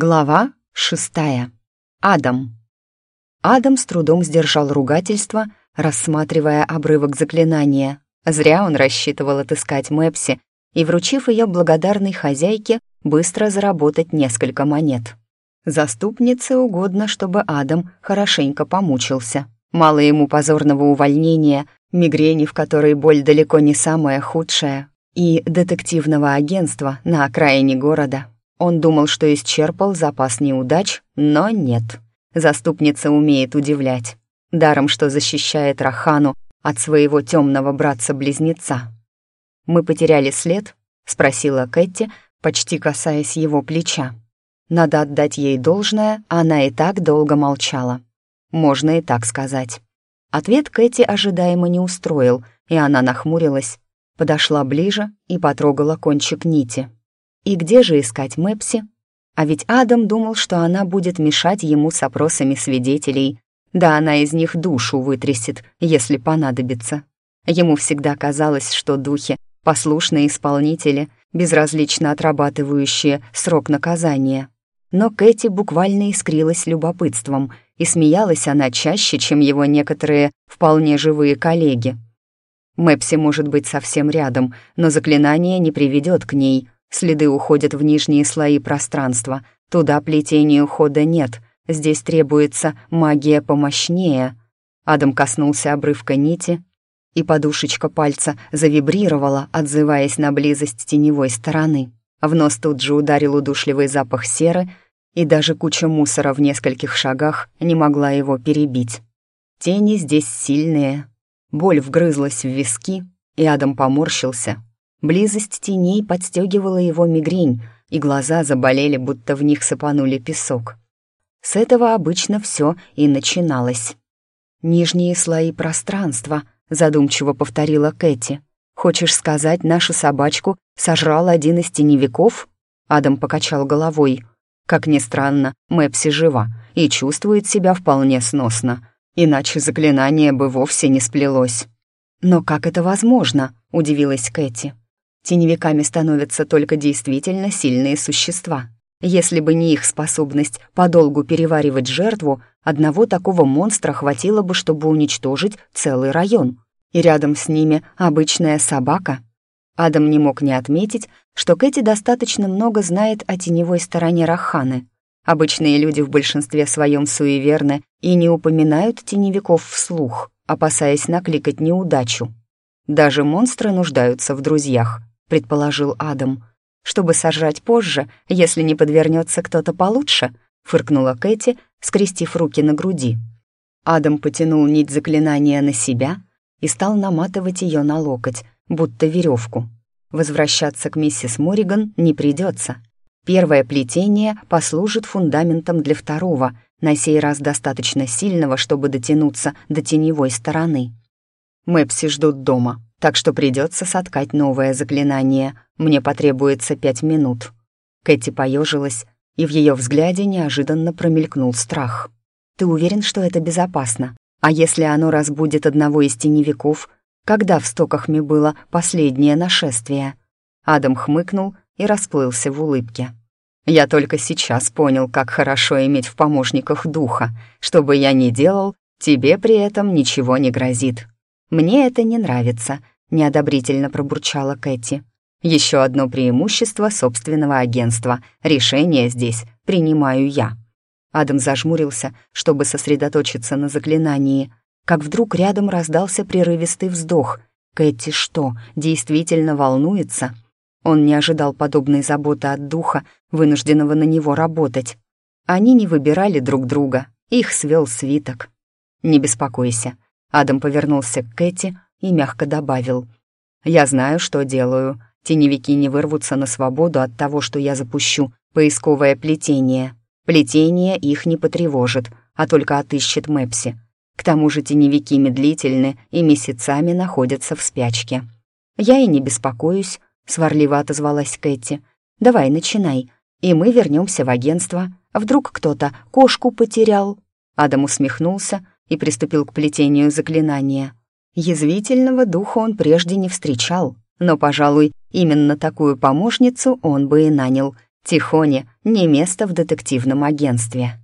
Глава шестая. Адам. Адам с трудом сдержал ругательство, рассматривая обрывок заклинания. Зря он рассчитывал отыскать Мэпси и, вручив ее благодарной хозяйке, быстро заработать несколько монет. Заступнице угодно, чтобы Адам хорошенько помучился. Мало ему позорного увольнения, мигрени, в которой боль далеко не самая худшая, и детективного агентства на окраине города — он думал, что исчерпал запас неудач, но нет. Заступница умеет удивлять. Даром, что защищает Рахану от своего темного братца-близнеца. «Мы потеряли след?» — спросила Кэти, почти касаясь его плеча. Надо отдать ей должное, она и так долго молчала. Можно и так сказать. Ответ Кэти ожидаемо не устроил, и она нахмурилась, подошла ближе и потрогала кончик нити. И где же искать Мэпси? А ведь Адам думал, что она будет мешать ему с опросами свидетелей. Да она из них душу вытрясет, если понадобится. Ему всегда казалось, что духи — послушные исполнители, безразлично отрабатывающие срок наказания. Но Кэти буквально искрилась любопытством, и смеялась она чаще, чем его некоторые вполне живые коллеги. Мэпси может быть совсем рядом, но заклинание не приведет к ней — Следы уходят в нижние слои пространства. Туда плетению хода нет. Здесь требуется магия помощнее. Адам коснулся обрывка нити, и подушечка пальца завибрировала, отзываясь на близость теневой стороны. В нос тут же ударил удушливый запах серы, и даже куча мусора в нескольких шагах не могла его перебить. Тени здесь сильные. Боль вгрызлась в виски, и Адам поморщился, Близость теней подстегивала его мигрень, и глаза заболели, будто в них сыпанули песок. С этого обычно все и начиналось. «Нижние слои пространства», — задумчиво повторила Кэти. «Хочешь сказать, нашу собачку сожрал один из теневиков?» Адам покачал головой. Как ни странно, Мэпси жива и чувствует себя вполне сносно, иначе заклинание бы вовсе не сплелось. «Но как это возможно?» — удивилась Кэти. Теневиками становятся только действительно сильные существа. Если бы не их способность подолгу переваривать жертву, одного такого монстра хватило бы, чтобы уничтожить целый район. И рядом с ними обычная собака. Адам не мог не отметить, что Кэти достаточно много знает о теневой стороне Раханы. Обычные люди в большинстве своем суеверны и не упоминают теневиков вслух, опасаясь накликать неудачу. Даже монстры нуждаются в друзьях, предположил Адам. «Чтобы сожрать позже, если не подвернется кто-то получше», фыркнула Кэти, скрестив руки на груди. Адам потянул нить заклинания на себя и стал наматывать ее на локоть, будто веревку. Возвращаться к миссис Мориган не придется. Первое плетение послужит фундаментом для второго, на сей раз достаточно сильного, чтобы дотянуться до теневой стороны. Мэпси ждут дома, так что придется соткать новое заклинание. Мне потребуется пять минут». Кэти поежилась, и в ее взгляде неожиданно промелькнул страх. «Ты уверен, что это безопасно? А если оно разбудит одного из теневиков? Когда в стокахме было последнее нашествие?» Адам хмыкнул и расплылся в улыбке. «Я только сейчас понял, как хорошо иметь в помощниках духа. Что бы я ни делал, тебе при этом ничего не грозит. «Мне это не нравится», — неодобрительно пробурчала Кэти. «Еще одно преимущество собственного агентства. Решение здесь принимаю я». Адам зажмурился, чтобы сосредоточиться на заклинании, как вдруг рядом раздался прерывистый вздох. Кэти что, действительно волнуется? Он не ожидал подобной заботы от духа, вынужденного на него работать. Они не выбирали друг друга, их свел свиток. «Не беспокойся», Адам повернулся к Кэти и мягко добавил. «Я знаю, что делаю. Теневики не вырвутся на свободу от того, что я запущу поисковое плетение. Плетение их не потревожит, а только отыщет Мэпси. К тому же теневики медлительны и месяцами находятся в спячке». «Я и не беспокоюсь», — сварливо отозвалась Кэти. «Давай, начинай, и мы вернемся в агентство. Вдруг кто-то кошку потерял?» Адам усмехнулся и приступил к плетению заклинания. Язвительного духа он прежде не встречал, но, пожалуй, именно такую помощницу он бы и нанял. Тихоне не место в детективном агентстве.